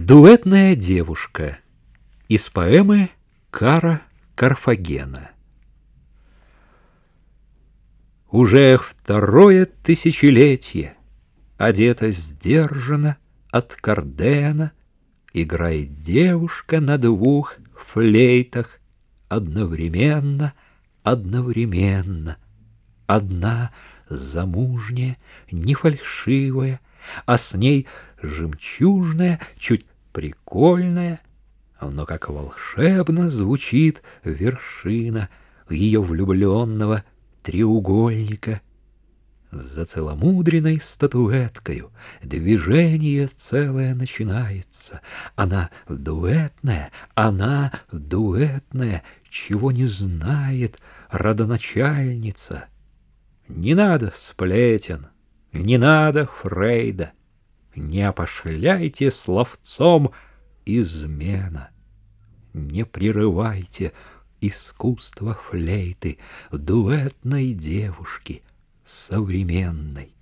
Дуэтная девушка из поэмы Кара Карфагена. Уже второе тысячелетие одета сдержанно от кардена, играет девушка на двух флейтах одновременно, одновременно. Одна замужняя, не фальшивая, а с ней жемчужная, чуть прикольная, но как волшебно звучит вершина ее влюбленного треугольника. За целомудренной статуэткою движение целое начинается. Она дуэтная, она дуэтная, чего не знает родоначальница. Не надо сплетен, не надо Фрейда, не опошляйте словцом измена. Не прерывайте искусство флейты дуэтной девушки современной.